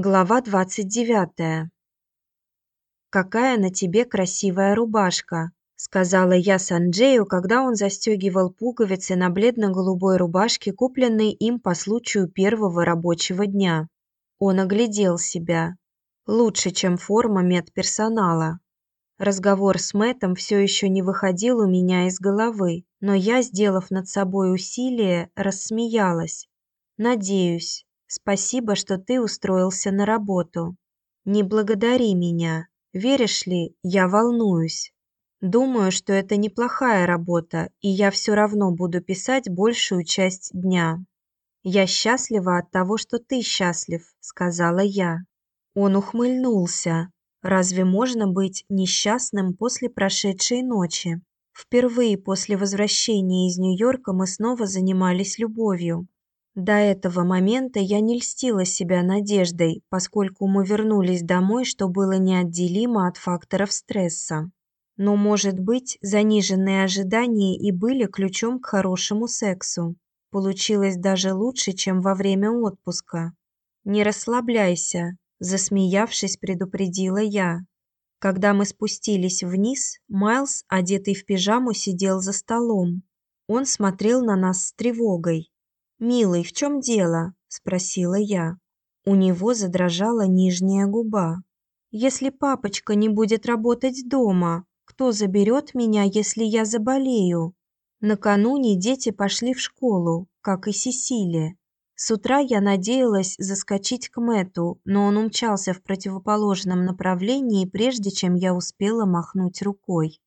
Глава двадцать девятая. «Какая на тебе красивая рубашка», – сказала я Санджею, когда он застегивал пуговицы на бледно-голубой рубашке, купленной им по случаю первого рабочего дня. Он оглядел себя. Лучше, чем форма медперсонала. Разговор с Мэтом все еще не выходил у меня из головы, но я, сделав над собой усилие, рассмеялась. «Надеюсь, Спасибо, что ты устроился на работу. Не благодари меня. Веришь ли, я волнуюсь. Думаю, что это неплохая работа, и я все равно буду писать большую часть дня. Я счастлива от того, что ты счастлив, сказала я. Он ухмыльнулся. Разве можно быть несчастным после прошедшей ночи? Впервые после возвращения из Нью-Йорка мы снова занимались любовью. До этого момента я не льстила себя надеждой, поскольку мы вернулись домой, что было неотделимо от факторов стресса. Но, может быть, заниженные ожидания и были ключом к хорошему сексу. Получилось даже лучше, чем во время отпуска. Не расслабляйся, засмеявшись, предупредила я. Когда мы спустились вниз, Майлз, одетый в пижаму, сидел за столом. Он смотрел на нас с тревогой. «Милый, в чем дело?» – спросила я. У него задрожала нижняя губа. «Если папочка не будет работать дома, кто заберет меня, если я заболею?» Накануне дети пошли в школу, как и Сесилия. С утра я надеялась заскочить к Мэту, но он умчался в противоположном направлении, прежде чем я успела махнуть рукой.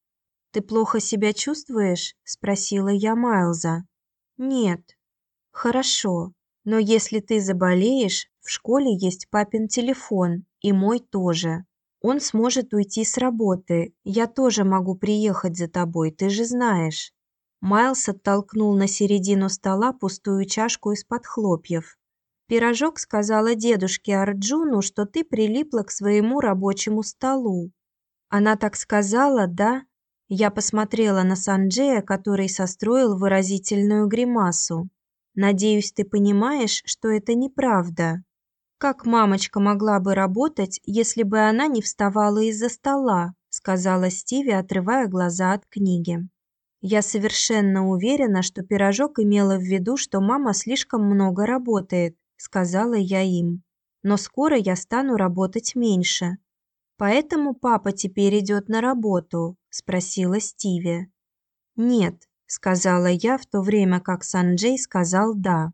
«Ты плохо себя чувствуешь?» – спросила я Майлза. «Нет, Хорошо, но если ты заболеешь, в школе есть папин телефон, и мой тоже. Он сможет уйти с работы. Я тоже могу приехать за тобой, ты же знаешь. Майлз оттолкнул на середину стола пустую чашку из-под хлопьев. Пирожок сказала дедушке Арджуну, что ты прилипла к своему рабочему столу. Она так сказала, да? Я посмотрела на Санджея, который состроил выразительную гримасу. Надеюсь, ты понимаешь, что это неправда. Как мамочка могла бы работать, если бы она не вставала из-за стола, сказала Стиви, отрывая глаза от книги. Я совершенно уверена, что пирожок имела в виду, что мама слишком много работает, сказала я им. Но скоро я стану работать меньше. Поэтому папа теперь идет на работу, спросила Стиви. Нет, сказала я, в то время как Санджей сказал да.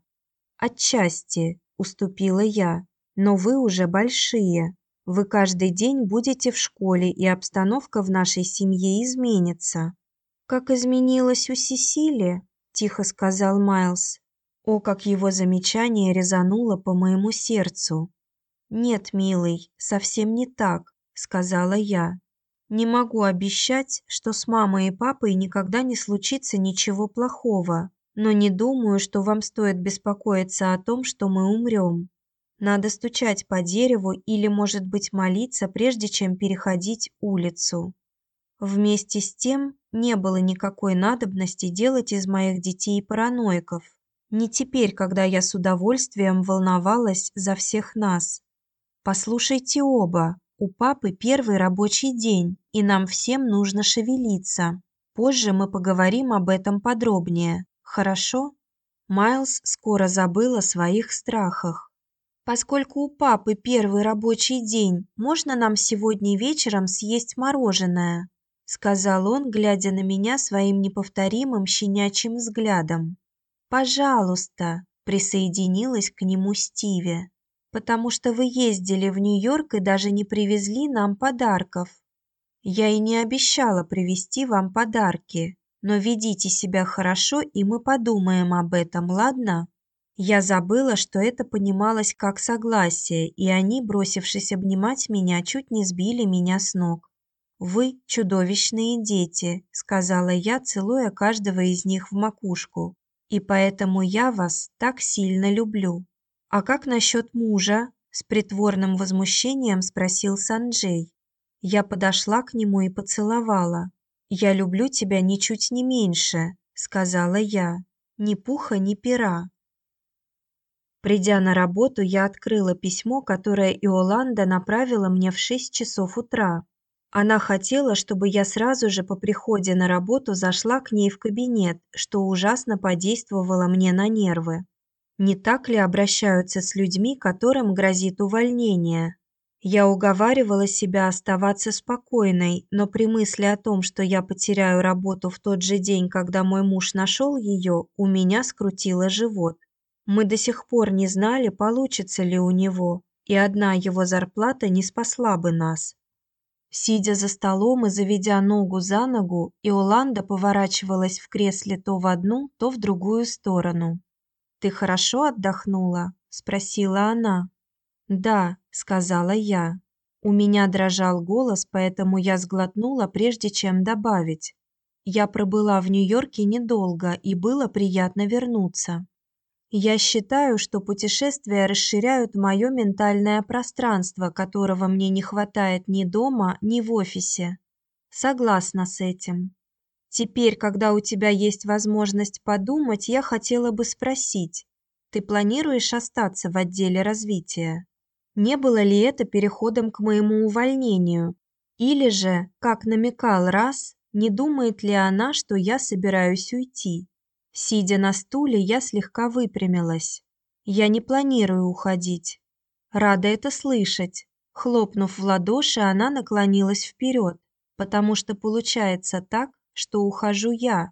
Отчасти, уступила я. Но вы уже большие. Вы каждый день будете в школе, и обстановка в нашей семье изменится. Как изменилась у Сесили, тихо сказал Майлз. О, как его замечание резануло по моему сердцу. Нет, милый, совсем не так, сказала я. Не могу обещать, что с мамой и папой никогда не случится ничего плохого, но не думаю, что вам стоит беспокоиться о том, что мы умрем. Надо стучать по дереву или, может быть, молиться, прежде чем переходить улицу. Вместе с тем не было никакой надобности делать из моих детей параноиков. Не теперь, когда я с удовольствием волновалась за всех нас. Послушайте оба, у папы первый рабочий день, и нам всем нужно шевелиться. Позже мы поговорим об этом подробнее. Хорошо? Майлз скоро забыл о своих страхах. Поскольку у папы первый рабочий день, можно нам сегодня вечером съесть мороженое, сказал он, глядя на меня своим неповторимым щенячьим взглядом. Пожалуйста, присоединилась к нему Стиви потому что вы ездили в Нью-Йорк и даже не привезли нам подарков. Я и не обещала привезти вам подарки, но ведите себя хорошо, и мы подумаем об этом, ладно? Я забыла, что это понималось как согласие, и они, бросившись обнимать меня, чуть не сбили меня с ног. Вы чудовищные дети, сказала я, целуя каждого из них в макушку. И поэтому я вас так сильно люблю. А как насчет мужа? с притворным возмущением спросил Санджей. Я подошла к нему и поцеловала. Я люблю тебя ничуть не меньше, сказала я. Ни пуха, ни пера. Придя на работу, я открыла письмо, которое Иоланда направила мне в 6 часов утра. Она хотела, чтобы я сразу же по приходе на работу зашла к ней в кабинет, что ужасно подействовало мне на нервы. Не так ли обращаются с людьми, которым грозит увольнение? Я уговаривала себя оставаться спокойной, но при мысли о том, что я потеряю работу в тот же день, когда мой муж нашел ее, у меня скрутило живот. Мы до сих пор не знали, получится ли у него, и одна его зарплата не спасла бы нас. Сидя за столом и заведя ногу за ногу, Иоланда поворачивалась в кресле то в одну, то в другую сторону. «Ты хорошо отдохнула?» – спросила она. «Да», – сказала я. У меня дрожал голос, поэтому я сглотнула, прежде чем добавить. Я пробыла в Нью-Йорке недолго, и было приятно вернуться. Я считаю, что путешествия расширяют мое ментальное пространство, которого мне не хватает ни дома, ни в офисе. Согласна с этим. Теперь, когда у тебя есть возможность подумать, я хотела бы спросить: ты планируешь остаться в отделе развития? Не было ли это переходом к моему увольнению? Или же, как намекал раз, не думает ли она, что я собираюсь уйти? Сидя на стуле, я слегка выпрямилась. Я не планирую уходить. Рада это слышать. Хлопнув в ладоши, она наклонилась вперед, потому что получается так, что ухожу я.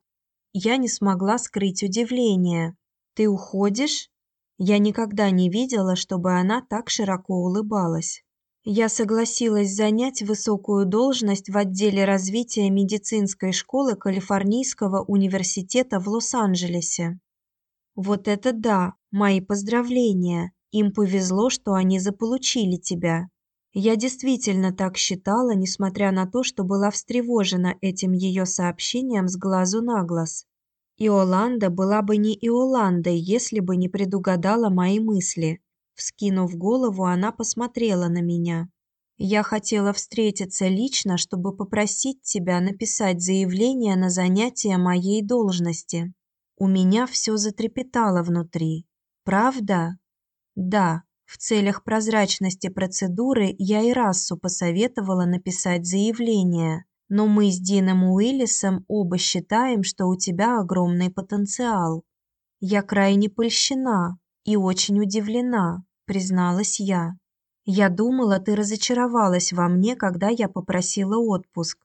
Я не смогла скрыть удивление. Ты уходишь? Я никогда не видела, чтобы она так широко улыбалась. Я согласилась занять высокую должность в отделе развития медицинской школы Калифорнийского университета в Лос-Анджелесе. Вот это да, мои поздравления. Им повезло, что они заполучили тебя. Я действительно так считала, несмотря на то, что была встревожена этим ее сообщением с глазу на глаз. Иоланда была бы не Иоландой, если бы не предугадала мои мысли. Вскинув голову, она посмотрела на меня. Я хотела встретиться лично, чтобы попросить тебя написать заявление на занятие моей должности. У меня все затрепетало внутри. Правда? Да. В целях прозрачности процедуры я и Рассу посоветовала написать заявление, но мы с Дином Уиллисом оба считаем, что у тебя огромный потенциал. Я крайне польщена и очень удивлена, призналась я. Я думала, ты разочаровалась во мне, когда я попросила отпуск.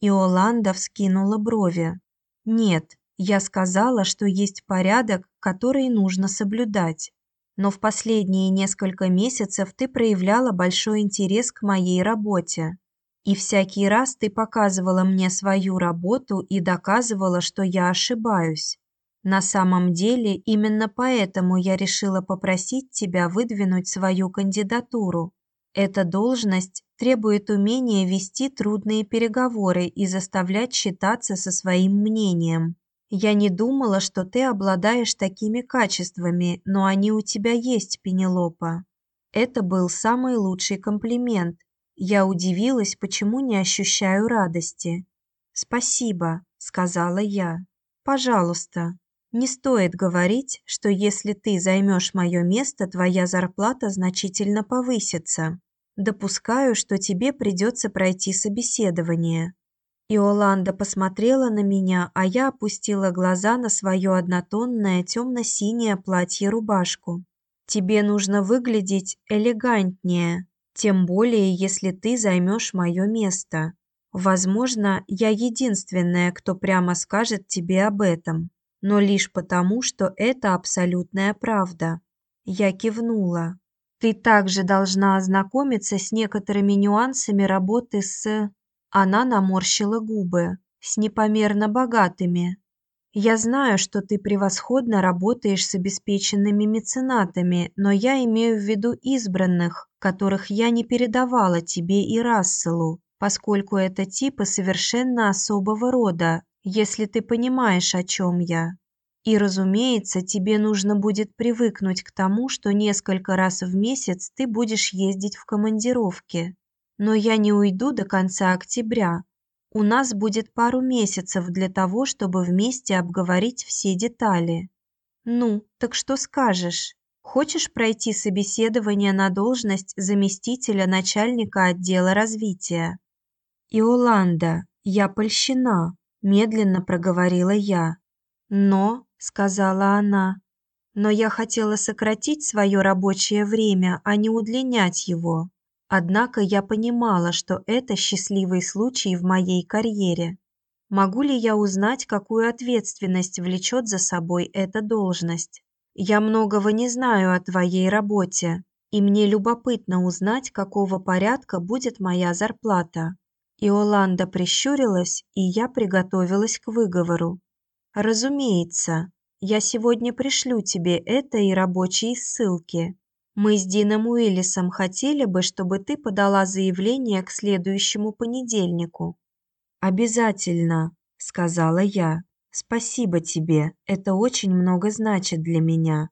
И Оланда вскинула брови. Нет, я сказала, что есть порядок, который нужно соблюдать. Но в последние несколько месяцев ты проявляла большой интерес к моей работе. И всякий раз ты показывала мне свою работу и доказывала, что я ошибаюсь. На самом деле, именно поэтому я решила попросить тебя выдвинуть свою кандидатуру. Эта должность требует умения вести трудные переговоры и заставлять считаться со своим мнением. Я не думала, что ты обладаешь такими качествами, но они у тебя есть, Пенелопа. Это был самый лучший комплимент. Я удивилась, почему не ощущаю радости. Спасибо, сказала я. Пожалуйста, не стоит говорить, что если ты займешь мое место, твоя зарплата значительно повысится. Допускаю, что тебе придется пройти собеседование. Иоланда посмотрела на меня, а я опустила глаза на свое однотонное темно-синее платье-рубашку. Тебе нужно выглядеть элегантнее, тем более если ты займешь мое место. Возможно, я единственная, кто прямо скажет тебе об этом но лишь потому, что это абсолютная правда. Я кивнула. Ты также должна ознакомиться с некоторыми нюансами работы с Она наморщила губы. С непомерно богатыми. Я знаю, что ты превосходно работаешь с обеспеченными меценатами, но я имею в виду избранных, которых я не передавала тебе и Расселу, поскольку это типы совершенно особого рода, если ты понимаешь, о чем я. И, разумеется, тебе нужно будет привыкнуть к тому, что несколько раз в месяц ты будешь ездить в командировки. Но я не уйду до конца октября. У нас будет пару месяцев для того, чтобы вместе обговорить все детали. Ну, так что скажешь? Хочешь пройти собеседование на должность заместителя начальника отдела развития? Иоланда, я польщена, медленно проговорила я. Но, сказала она, но я хотела сократить свое рабочее время, а не удлинять его. Однако я понимала, что это счастливый случай в моей карьере. Могу ли я узнать, какую ответственность влечет за собой эта должность? Я многого не знаю о твоей работе, и мне любопытно узнать, какого порядка будет моя зарплата. Иоланда прищурилась, и я приготовилась к выговору. Разумеется, я сегодня пришлю тебе это и рабочие ссылки. Мы с Дином Уиллисом хотели бы, чтобы ты подала заявление к следующему понедельнику. Обязательно, сказала я. Спасибо тебе. Это очень много значит для меня.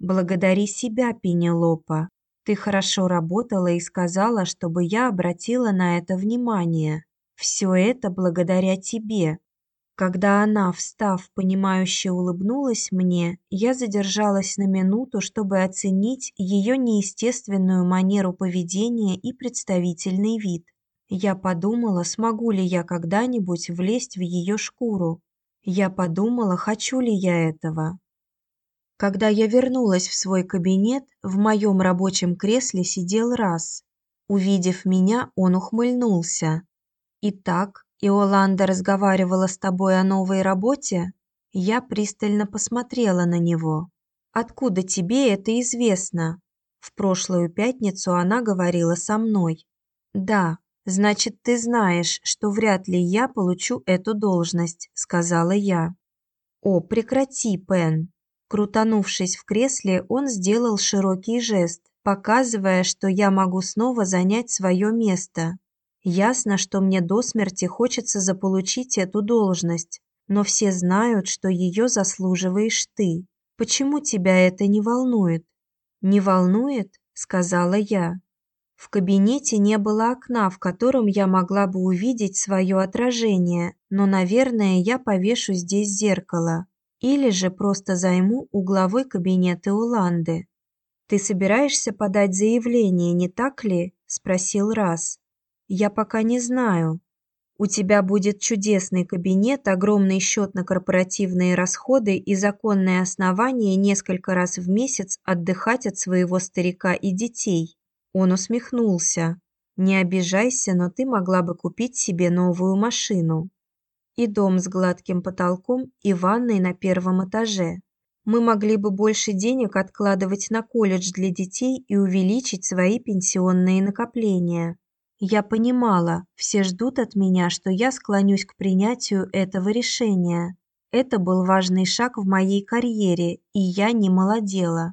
Благодари себя, Пенелопа. Ты хорошо работала и сказала, чтобы я обратила на это внимание. Все это благодаря тебе. Когда она, встав, понимающе улыбнулась мне, я задержалась на минуту, чтобы оценить ее неестественную манеру поведения и представительный вид. Я подумала, смогу ли я когда-нибудь влезть в ее шкуру. Я подумала, хочу ли я этого. Когда я вернулась в свой кабинет, в моем рабочем кресле сидел Раз. Увидев меня, он ухмыльнулся. Итак, Иоланда разговаривала с тобой о новой работе? Я пристально посмотрела на него. Откуда тебе это известно? В прошлую пятницу она говорила со мной. Да, значит, ты знаешь, что вряд ли я получу эту должность, сказала я. О, прекрати, Пен. Крутанувшись в кресле, он сделал широкий жест, показывая, что я могу снова занять свое место. Ясно, что мне до смерти хочется заполучить эту должность, но все знают, что ее заслуживаешь ты. Почему тебя это не волнует? Не волнует, сказала я. В кабинете не было окна, в котором я могла бы увидеть свое отражение, но, наверное, я повешу здесь зеркало или же просто займу угловой кабинет Иоланды. Ты собираешься подать заявление, не так ли? спросил Раз. Я пока не знаю. У тебя будет чудесный кабинет, огромный счет на корпоративные расходы и законное основание несколько раз в месяц отдыхать от своего старика и детей. Он усмехнулся. Не обижайся, но ты могла бы купить себе новую машину. И дом с гладким потолком и ванной на первом этаже. Мы могли бы больше денег откладывать на колледж для детей и увеличить свои пенсионные накопления. Я понимала, все ждут от меня, что я склонюсь к принятию этого решения. Это был важный шаг в моей карьере, и я не молодела.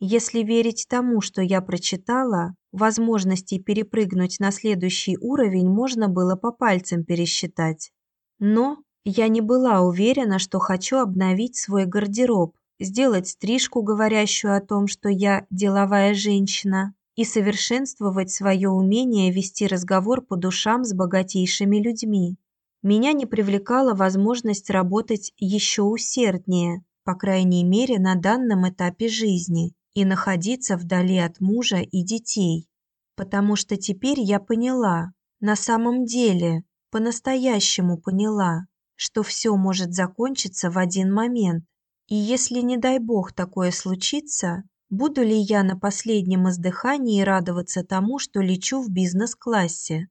Если верить тому, что я прочитала, возможностей перепрыгнуть на следующий уровень можно было по пальцам пересчитать. Но я не была уверена, что хочу обновить свой гардероб, сделать стрижку, говорящую о том, что я деловая женщина, и совершенствовать свое умение вести разговор по душам с богатейшими людьми. Меня не привлекала возможность работать еще усерднее, по крайней мере, на данном этапе жизни, и находиться вдали от мужа и детей. Потому что теперь я поняла, на самом деле, по-настоящему поняла, что все может закончиться в один момент. И если не дай бог такое случится, Буду ли я на последнем издыхании радоваться тому, что лечу в бизнес-классе?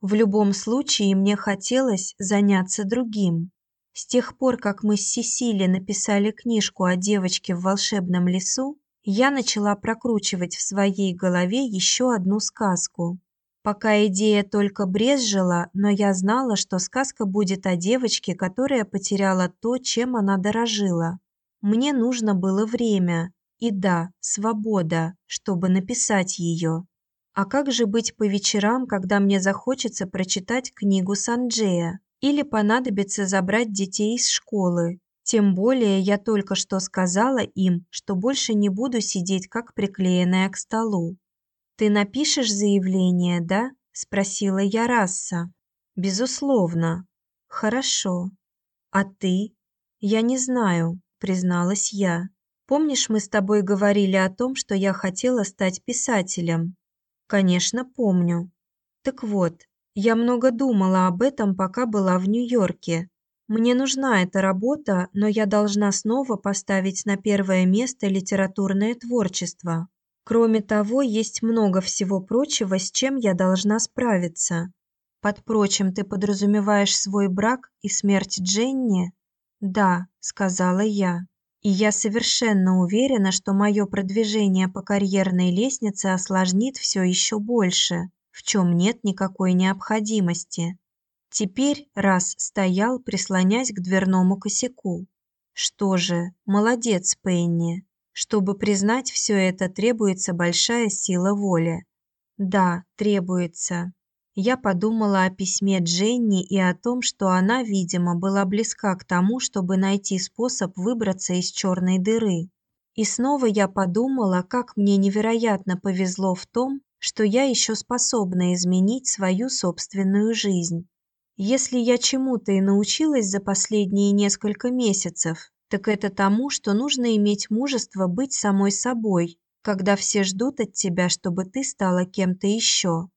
В любом случае мне хотелось заняться другим. С тех пор, как мы с Сесили написали книжку о девочке в волшебном лесу, я начала прокручивать в своей голове еще одну сказку. Пока идея только брезжила, но я знала, что сказка будет о девочке, которая потеряла то, чем она дорожила. Мне нужно было время, и да, свобода, чтобы написать ее. А как же быть по вечерам, когда мне захочется прочитать книгу Санджея или понадобится забрать детей из школы? Тем более я только что сказала им, что больше не буду сидеть как приклеенная к столу. Ты напишешь заявление, да? спросила я Расса. Безусловно. Хорошо. А ты? Я не знаю, призналась я. Помнишь, мы с тобой говорили о том, что я хотела стать писателем? Конечно, помню. Так вот, я много думала об этом, пока была в Нью-Йорке. Мне нужна эта работа, но я должна снова поставить на первое место литературное творчество. Кроме того, есть много всего прочего, с чем я должна справиться. Под прочим, ты подразумеваешь свой брак и смерть Дженни? Да, сказала я. И я совершенно уверена, что мое продвижение по карьерной лестнице осложнит все еще больше, в чем нет никакой необходимости. Теперь раз стоял, прислонясь к дверному косяку. Что же, молодец, Пенни. Чтобы признать все это, требуется большая сила воли. Да, требуется. Я подумала о письме Дженни и о том, что она, видимо, была близка к тому, чтобы найти способ выбраться из черной дыры. И снова я подумала, как мне невероятно повезло в том, что я еще способна изменить свою собственную жизнь. Если я чему-то и научилась за последние несколько месяцев, так это тому, что нужно иметь мужество быть самой собой, когда все ждут от тебя, чтобы ты стала кем-то еще.